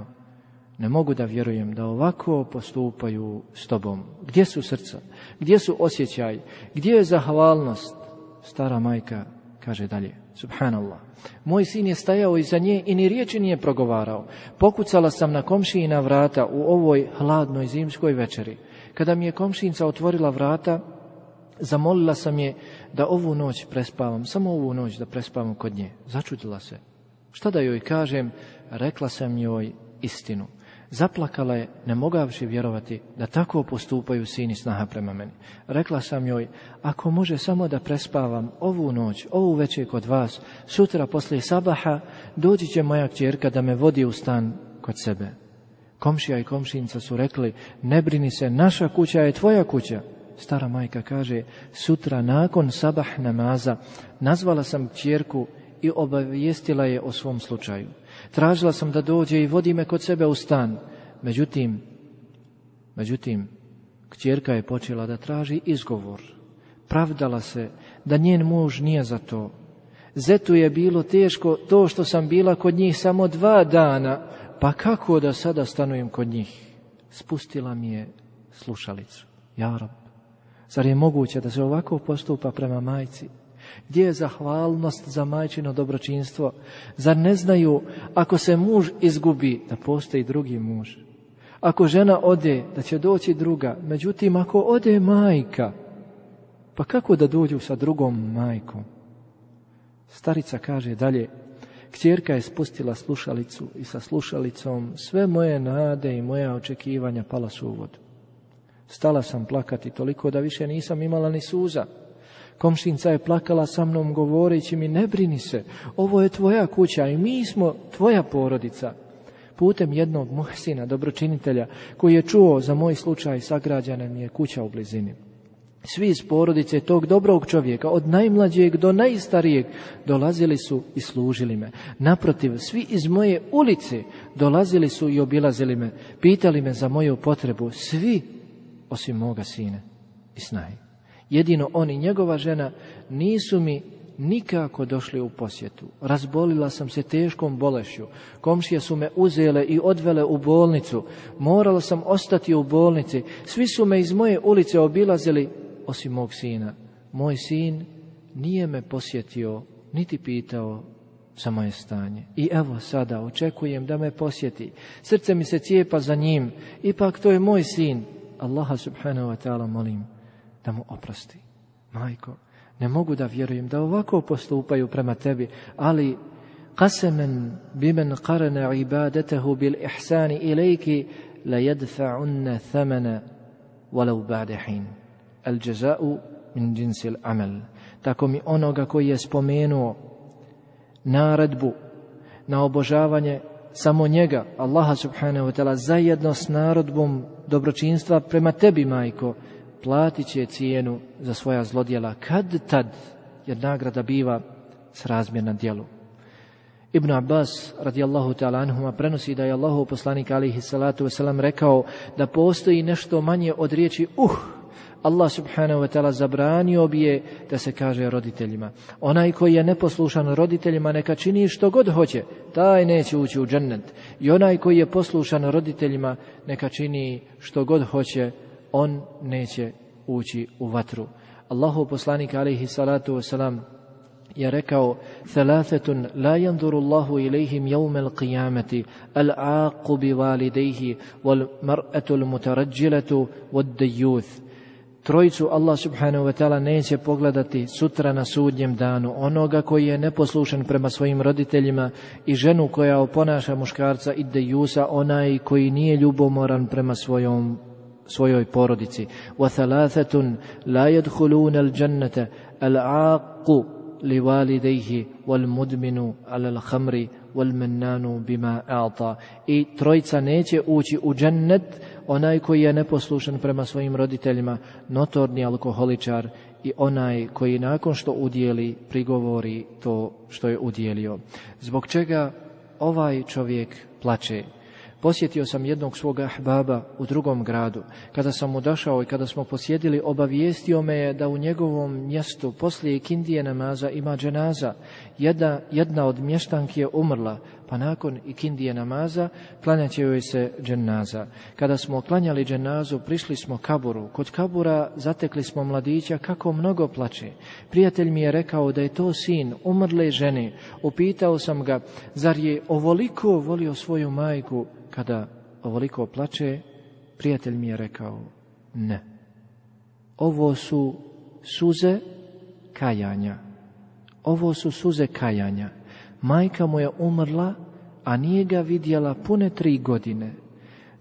ne mogu da vjerujem da ovako postupaju s tobom. Gdje su srca? Gdje su osjećaj? Gdje je zahvalnost? Stara majka kaže dalje, subhanallah. Moj sin je stajao iza nje i ni riječi nije progovarao. Pokucala sam na komšijina vrata u ovoj hladnoj zimskoj večeri. Kada mi je komšinca otvorila vrata, zamolila sam je da ovu noć prespavam, samo ovu noć da prespavam kod nje. Začudila se. Šta da joj kažem? Rekla sam joj istinu. Zaplakala je, ne mogavši vjerovati da tako postupaju sini snaha prema meni. Rekla sam joj, ako može samo da prespavam ovu noć, ovu večer kod vas, sutra poslije sabaha, doći će moja kćerka da me vodi u stan kod sebe. Komšija i komšinca su rekli, ne brini se, naša kuća je tvoja kuća. Stara majka kaže, sutra nakon sabah namaza nazvala sam kćerku i obavijestila je o svom slučaju. Tražila sam da dođe i vodi me kod sebe u stan. Međutim, međutim, kćerka je počela da traži izgovor. Pravdala se da njen muž nije za to. Zetu je bilo teško to što sam bila kod njih samo dva dana, pa kako da sada stanujem kod njih? Spustila mi je slušalicu. Ja, Rab, zar je moguće da se ovako postupa prema majci? Gdje je zahvalnost za majčino dobročinstvo? Zar ne znaju, ako se muž izgubi, da postoji drugi muž? Ako žena ode, da će doći druga. Međutim, ako ode majka, pa kako da dođu sa drugom majkom? Starica kaže dalje, Kćerka je spustila slušalicu i sa slušalicom sve moje nade i moja očekivanja pala su u vodu. Stala sam plakati toliko da više nisam imala ni suza. Komšinca je plakala sa mnom govoreći mi ne brini se, ovo je tvoja kuća i mi smo tvoja porodica. Putem jednog sina, dobročinitelja, koji je čuo za moj slučaj sagrađana mi je kuća u blizini. Svi iz porodice tog dobrog čovjeka, od najmlađeg do najstarijeg, dolazili su i služili me. Naprotiv, svi iz moje ulice dolazili su i obilazili me, pitali me za moju potrebu, svi osim moga sina i snaje. Jedino on i njegova žena nisu mi nikako došli u posjetu. Razbolila sam se teškom bolešću. Komšije su me uzele i odvele u bolnicu. Morala sam ostati u bolnici. Svi su me iz moje ulice obilazili, osim mog sina. Moj sin nije me posjetio, niti pitao za moje stanje. I evo sada očekujem da me posjeti. Srce mi se cijepa za njim. Ipak to je moj sin. Allaha subhanahu wa ta'ala molim da mu oprosti. Majko, ne mogu da vjerujem da ovako postupaju prema tebi, ali qasaman bimen qarana ibadatahu bil ihsani ilayki la yadfa'unna thamana walau ba'da hin. Al jaza'u min jinsi al amal. Tako mi onoga koji je spomenuo naredbu na obožavanje samo njega, Allaha subhanahu wa ta'ala, zajedno s narodbom dobročinstva prema tebi, majko, platit će cijenu za svoja zlodjela kad tad, jer nagrada biva srazmjerna djelu. Ibn Abbas radijallahu ta'ala anhuma prenosi da je Allahu poslanik alihi salatu wasalam rekao da postoji nešto manje od riječi uh, Allah subhanahu wa ta'ala zabranio bi je da se kaže roditeljima. Onaj koji je neposlušan roditeljima neka čini što god hoće, taj neće ući u džennet. I onaj koji je poslušan roditeljima neka čini što god hoće, on neće ući u vatru. Allahu poslanik alaihi salatu wasalam je rekao Thalathetun la yanzuru Allahu ilihim jevme al-qiyamati al-aqu bi validejhi wal mar'atu al-mutarađiletu wad dajuth Trojicu Allah subhanahu wa ta'ala neće pogledati sutra na sudnjem danu onoga koji je neposlušan prema svojim roditeljima i ženu koja oponaša muškarca i dejusa onaj koji nije ljubomoran prema svojom svojoj porodici. وَثَلَاثَةٌ لَا يَدْخُلُونَ الْجَنَّةَ الْعَاقُ alal bima. I trojica neće ući u džennet onaj koji je neposlušan prema svojim roditeljima, notorni alkoholičar i onaj koji nakon što udjeli prigovori to što je udjelio. Zbog čega ovaj čovjek plače? Posjetio sam jednog svoga ahbaba u drugom gradu. Kada sam mu došao i kada smo posjedili, obavijestio me je da u njegovom mjestu poslije kindije namaza ima dženaza. Jedna, jedna od mještanki je umrla, pa nakon ikindije namaza klanjat će joj se dženaza. Kada smo klanjali dženazu, prišli smo kaburu. Kod kabura zatekli smo mladića kako mnogo plače. Prijatelj mi je rekao da je to sin umrle žene. Upitao sam ga, zar je ovoliko volio svoju majku kada ovoliko plače? Prijatelj mi je rekao, ne. Ovo su suze kajanja. Ovo su suze kajanja. Majka mu je umrla, a nije ga vidjela pune tri godine.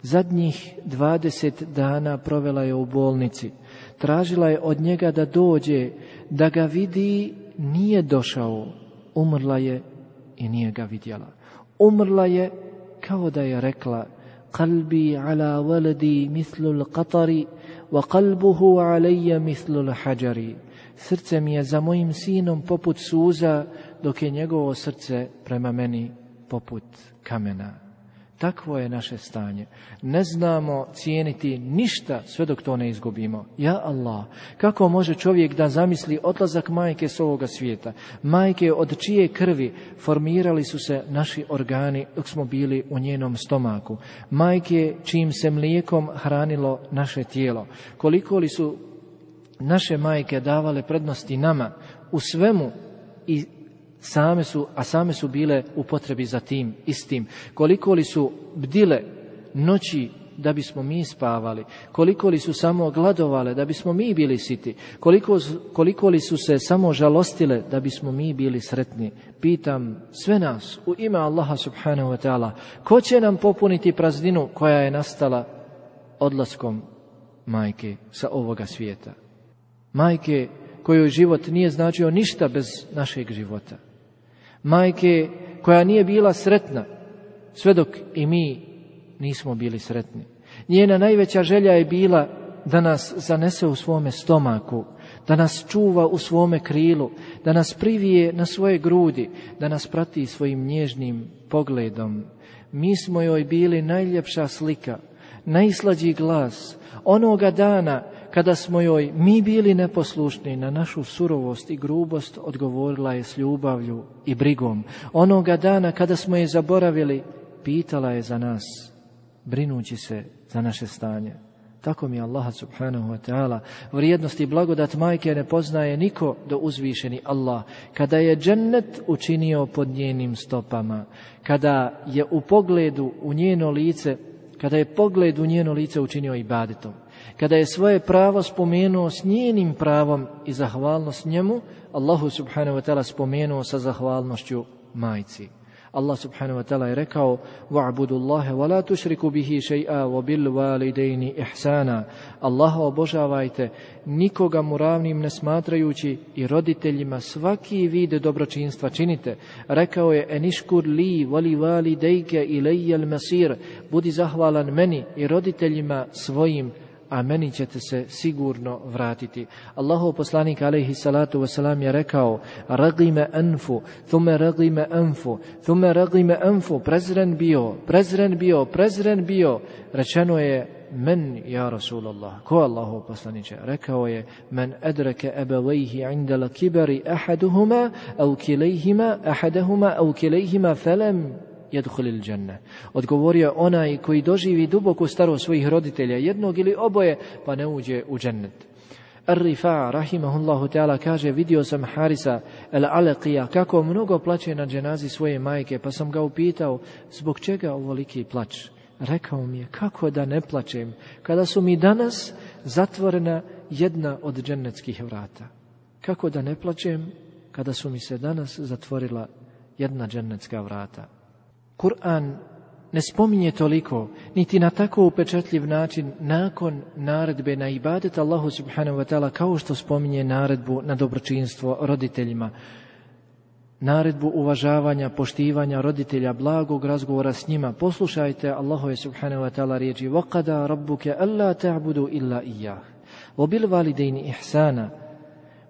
Zadnjih dvadeset dana provela je u bolnici. Tražila je od njega da dođe, da ga vidi, nije došao. Umrla je i nije ga vidjela. Umrla je kao da je rekla Kalbi ala waladi mislu l'qatari wa kalbuhu alejja mislu l'hađari. Srce mi je za mojim sinom poput suza, dok je njegovo srce prema meni poput kamena. Takvo je naše stanje. Ne znamo cijeniti ništa sve dok to ne izgubimo. Ja Allah, kako može čovjek da zamisli odlazak majke s ovoga svijeta? Majke od čije krvi formirali su se naši organi dok smo bili u njenom stomaku. Majke čijim se mlijekom hranilo naše tijelo. Koliko li su naše majke davale prednosti nama u svemu i same su, a same su bile u potrebi za tim istim. Koliko li su bdile noći da bismo mi spavali, koliko li su samo gladovale da bismo mi bili siti, koliko, koliko li su se samo žalostile da bismo mi bili sretni. Pitam sve nas u ime Allaha subhanahu wa ta'ala, ko će nam popuniti prazninu koja je nastala odlaskom majke sa ovoga svijeta? Majke kojoj život nije značio ništa bez našeg života majke koja nije bila sretna, sve dok i mi nismo bili sretni. Njena najveća želja je bila da nas zanese u svome stomaku, da nas čuva u svome krilu, da nas privije na svoje grudi, da nas prati svojim nježnim pogledom. Mi smo joj bili najljepša slika, najslađi glas, onoga dana kada smo joj mi bili neposlušni na našu surovost i grubost, odgovorila je s ljubavlju i brigom. Onoga dana kada smo je zaboravili, pitala je za nas, brinući se za naše stanje. Tako mi Allah subhanahu wa ta'ala vrijednost i blagodat majke ne poznaje niko do uzvišeni Allah. Kada je džennet učinio pod njenim stopama, kada je u pogledu u njeno lice, kada je pogled u njeno lice učinio ibadetom, kada je svoje pravo spomenuo s njenim pravom i zahvalnost njemu, Allahu subhanahu wa ta'ala spomenuo sa zahvalnošću majci. Allah subhanahu wa ta'ala je rekao وَعْبُدُ اللَّهَ وَلَا تُشْرِكُ بِهِ شَيْئًا وَبِالْوَالِدَيْنِ إِحْسَانًا Allaha obožavajte, nikoga mu ravnim ne smatrajući i roditeljima svaki vid dobročinstva činite. Rekao je eniškur li vali vali dejke ilajjel masir, budi zahvalan meni i roditeljima svojim a meni ćete se sigurno vratiti. Allahov poslanik alejhi salatu wasalam je rekao ragime anfu, thume ragime anfu, thume ragime anfu, prezren bio, prezren bio, prezren bio. Rečeno je men ja Rasulallah, ko Allahov poslaniče? Rekao je men edreke ebevejhi inda la kibari ahaduhuma, au kilejhima, ahadahuma, au kilejhima, felem jedhulil dženne. Odgovorio onaj koji doživi duboku starost svojih roditelja, jednog ili oboje, pa ne uđe u džennet. Ar-Rifa, rahimahullahu ta'ala, kaže, vidio sam Harisa el-Alaqija kako mnogo plaće na dženazi svoje majke, pa sam ga upitao, zbog čega ovoliki plač? Rekao mi je, kako da ne plačem, kada su mi danas zatvorena jedna od džennetskih vrata. Kako da ne plačem, kada su mi se danas zatvorila jedna džennetska vrata. Kur'an ne spominje toliko, niti na tako upečetljiv način nakon naredbe na ibadet Allahu subhanahu wa ta'ala kao što spominje naredbu na dobročinstvo roditeljima. Naredbu uvažavanja, poštivanja roditelja, blagog razgovora s njima. Poslušajte Allahove subhanahu wa ta'ala riječi وَقَدَا رَبُّكَ أَلَّا تَعْبُدُوا إِلَّا إِيَّهِ وَبِلْوَالِدَيْنِ إِحْسَانًا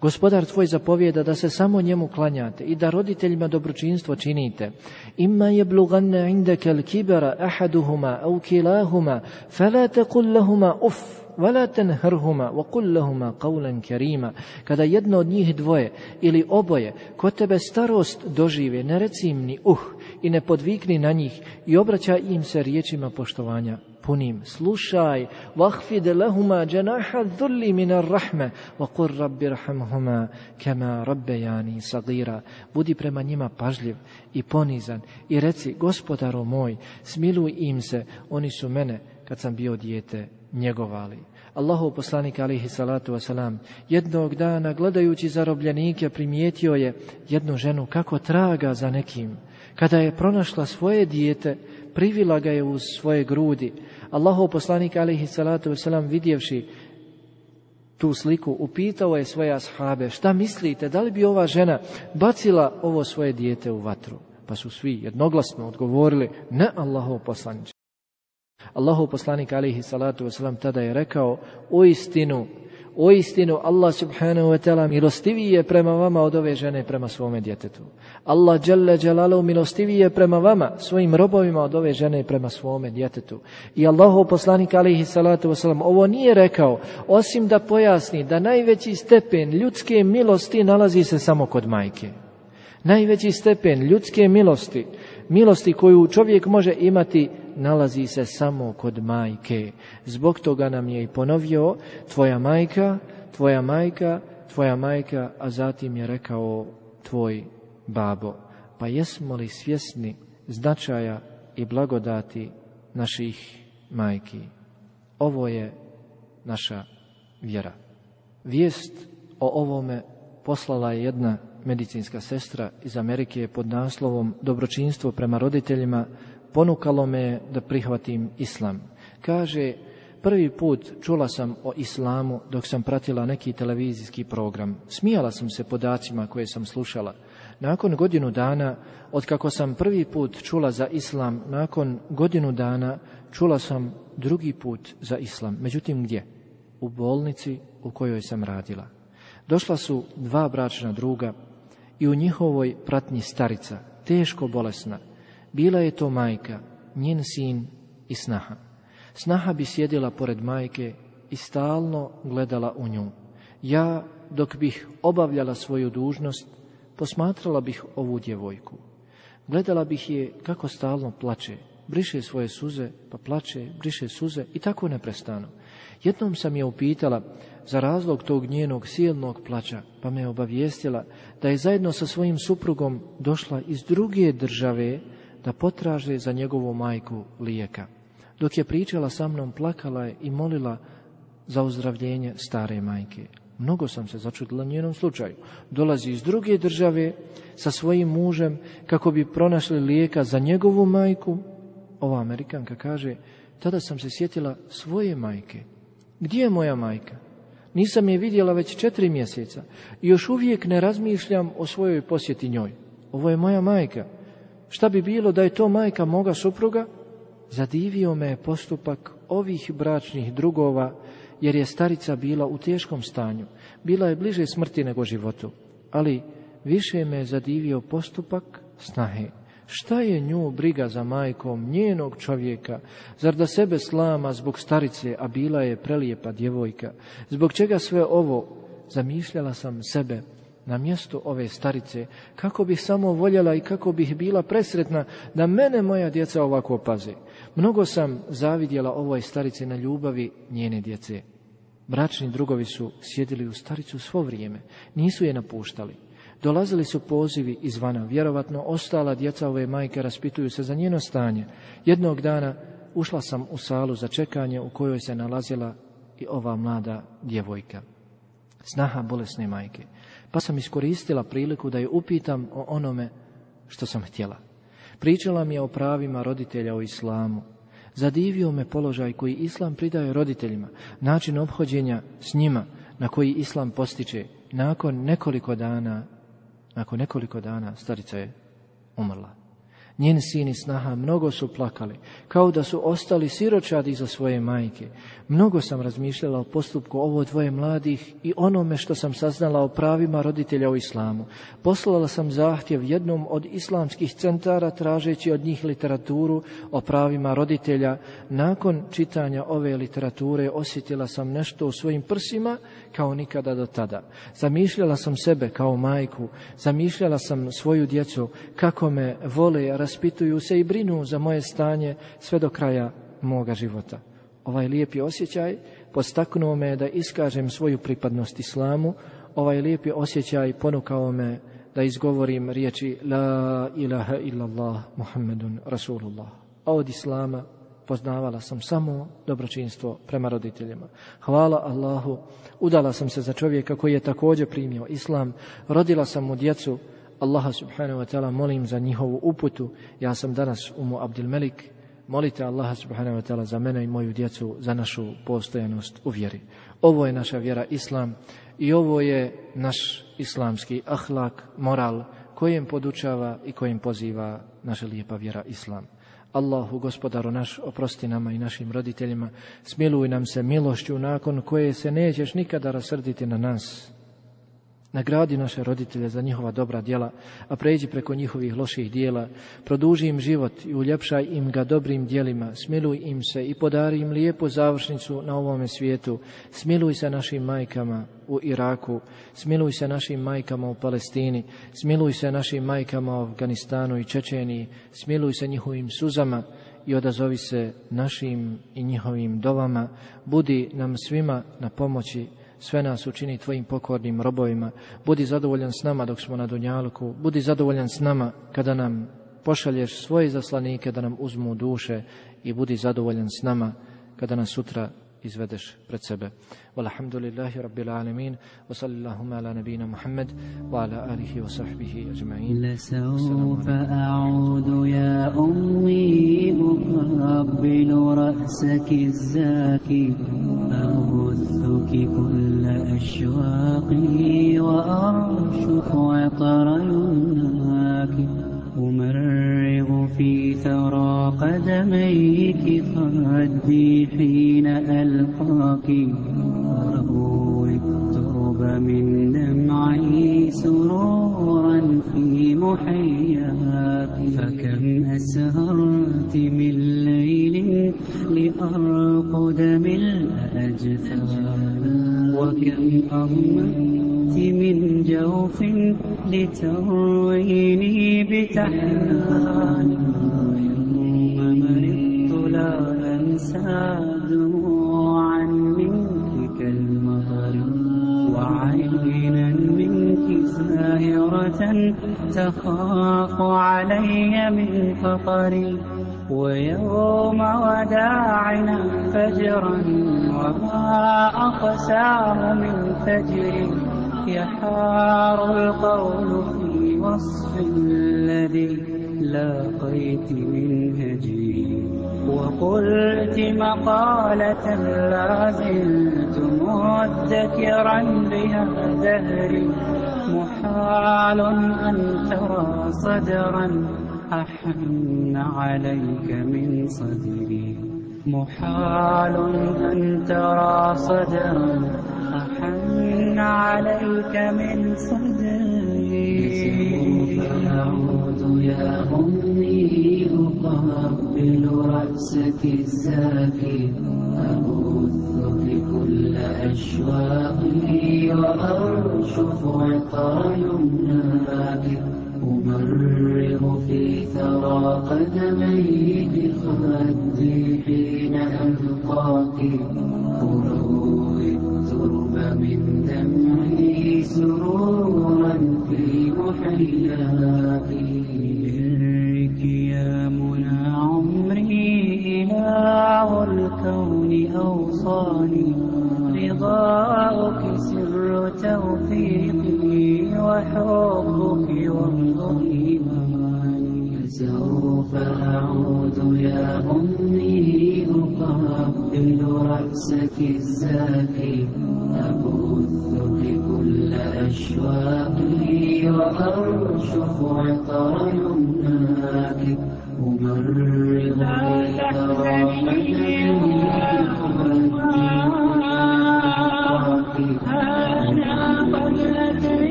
Gospodar tvoj zapovjeda da se samo njemu klanjate i da roditeljima dobročinstvo činite. Ima je bluganne indeke kibera ahaduhuma au kilahuma, fela tekul lahuma uf, ولا تنهرهما وقل لهما قولا كريما kada jedno od njih dvoje ili oboje ko tebe starost dožive ne reci im ni uh i ne podvikni na njih i obraća im se riječima poštovanja punim. Slušaj, vahfid lahuma janaha dhulli min ar-rahme, wa qur rabbi rahamhuma kama rabbejani sagira. Budi prema njima pažljiv i ponizan i reci, gospodaru moj, smiluj im se, oni su mene, kad sam bio dijete, njegovali. Allahov poslanik alihi salatu wasalam jednog dana gledajući zarobljenike primijetio je jednu ženu kako traga za nekim. Kada je pronašla svoje dijete, privila ga je uz svoje grudi. Allahov poslanik alihi salatu wasalam vidjevši tu sliku, upitao je svoje ashabe, šta mislite, da li bi ova žena bacila ovo svoje dijete u vatru? Pa su svi jednoglasno odgovorili, ne Allahov poslanić. Allahov poslanik alihi salatu wasalam tada je rekao, u istinu, O istinu, Allah subhanahu wa ta'ala milostiviji je prema vama od ove žene prema svome djetetu. Allah dželle dželalu milostiviji je prema vama, svojim robovima od ove žene prema svome djetetu. I Allahov poslanik alihi salatu wasalam ovo nije rekao, osim da pojasni da najveći stepen ljudske milosti nalazi se samo kod majke. Najveći stepen ljudske milosti, milosti koju čovjek može imati, nalazi se samo kod majke. Zbog toga nam je i ponovio tvoja majka, tvoja majka, tvoja majka, a zatim je rekao tvoj babo. Pa jesmo li svjesni značaja i blagodati naših majki? Ovo je naša vjera. Vijest o ovome poslala je jedna medicinska sestra iz Amerike pod naslovom Dobročinstvo prema roditeljima ponukalo me da prihvatim islam. Kaže, prvi put čula sam o islamu dok sam pratila neki televizijski program. Smijala sam se podacima koje sam slušala. Nakon godinu dana, od kako sam prvi put čula za islam, nakon godinu dana čula sam drugi put za islam. Međutim, gdje? U bolnici u kojoj sam radila. Došla su dva bračna druga i u njihovoj pratnji starica, teško bolesna. Bila je to majka, njen sin i snaha. Snaha bi sjedila pored majke i stalno gledala u nju. Ja, dok bih obavljala svoju dužnost, posmatrala bih ovu djevojku. Gledala bih je kako stalno plače, briše svoje suze, pa plače, briše suze i tako neprestano. Jednom sam je upitala za razlog tog njenog silnog plaća, pa me obavijestila da je zajedno sa svojim suprugom došla iz druge države da potraže za njegovu majku lijeka. Dok je pričala sa mnom, plakala je i molila za ozdravljenje stare majke. Mnogo sam se začudila njenom slučaju. Dolazi iz druge države sa svojim mužem kako bi pronašli lijeka za njegovu majku. Ova Amerikanka kaže, tada sam se sjetila svoje majke. Gdje je moja majka? Nisam je vidjela već četiri mjeseca još uvijek ne razmišljam o svojoj posjeti njoj. Ovo je moja majka. Šta bi bilo da je to majka moga supruga? Zadivio me je postupak ovih bračnih drugova, jer je starica bila u teškom stanju. Bila je bliže smrti nego životu. Ali više me je zadivio postupak snahe. Šta je nju briga za majkom njenog čovjeka? Zar da sebe slama zbog starice, a bila je prelijepa djevojka? Zbog čega sve ovo? Zamišljala sam sebe na mjestu ove starice, kako bih samo voljela i kako bih bila presretna da mene moja djeca ovako paze. Mnogo sam zavidjela ovoj starici na ljubavi njene djece. Bračni drugovi su sjedili u staricu svo vrijeme, nisu je napuštali. Dolazili su pozivi izvana, vjerovatno ostala djeca ove majke raspituju se za njeno stanje. Jednog dana ušla sam u salu za čekanje u kojoj se nalazila i ova mlada djevojka. Snaha bolesne majke pa sam iskoristila priliku da je upitam o onome što sam htjela. Pričala mi je o pravima roditelja u islamu. Zadivio me položaj koji islam pridaje roditeljima, način obhođenja s njima na koji islam postiče. Nakon nekoliko dana, nakon nekoliko dana starica je umrla. Njen sin i snaha mnogo su plakali, kao da su ostali siročadi za svoje majke. Mnogo sam razmišljala o postupku ovo dvoje mladih i onome što sam saznala o pravima roditelja u islamu. Poslala sam zahtjev jednom od islamskih centara tražeći od njih literaturu o pravima roditelja. Nakon čitanja ove literature osjetila sam nešto u svojim prsima kao nikada do tada. Zamišljala sam sebe kao majku, zamišljala sam svoju djecu kako me vole, raspituju se i brinu za moje stanje sve do kraja moga života. Ovaj lijepi osjećaj postaknuo me da iskažem svoju pripadnost islamu, ovaj lijepi osjećaj ponukao me da izgovorim riječi La ilaha illallah Muhammedun Rasulullah. A od islama poznavala sam samo dobročinstvo prema roditeljima. Hvala Allahu, udala sam se za čovjeka koji je također primio islam, rodila sam mu djecu, Allaha subhanahu wa ta'ala molim za njihovu uputu. Ja sam danas umu Abdul Melik, molite Allaha subhanahu wa ta'ala za mene i moju djecu, za našu postojanost u vjeri. Ovo je naša vjera Islam i ovo je naš islamski ahlak, moral, kojem podučava i kojem poziva naša lijepa vjera Islam. Allahu gospodaru naš, oprosti nama i našim roditeljima, smiluj nam se milošću nakon koje se nećeš nikada rasrditi na nas. Nagradi naše roditelje za njihova dobra djela, a pređi preko njihovih loših dijela, produži im život i uljepšaj im ga dobrim djelima, smiluj im se i podari im lijepu završnicu na ovome svijetu, smiluj se našim majkama u Iraku, smiluj se našim majkama u Palestini, smiluj se našim majkama u Afganistanu i Čečeniji, smiluj se njihovim suzama i odazovi se našim i njihovim dovama, budi nam svima na pomoći sve nas učini tvojim pokornim robovima. Budi zadovoljan s nama dok smo na Dunjalku. Budi zadovoljan s nama kada nam pošalješ svoje zaslanike da nam uzmu duše i budi zadovoljan s nama kada nas sutra izvedeš pred sebe. Walhamdulillahi rabbil alamin wa sallallahu ala nabina Muhammad wa ala alihi wa sahbihi ajma'in. لسوف أعود يا أمي أقبل رأسك الزاكي أبثك كل أشواقي وأرشف عطر يمناك أمرغ في ثرى قدميك خدي حين ألقاك جوف لترويني بتحنان يوم مرضت لا أنسى دموعا منك كالمطر وعينا منك زاهرة تخاف علي من فقري ويوم وداعنا فجرا وما أقساه من فجر يحار القول في وصف الذي لاقيت من هجري وقلت مقالة لا زلت مدكرا بها دهري محال أن ترى صدرا أحن عليك من صدري. محال أن ترى صدرا عليك من صدري. أعود يا أمي أقبل رأسك الزاكي. أبثك كل أشواقي وأرشف عطر يمناك أمرغ في ثرى قدميك خدي حين ألقاك. من دمعي سرورا في محياك برك يا منى عمري إله الكون أوصاني. أشواقي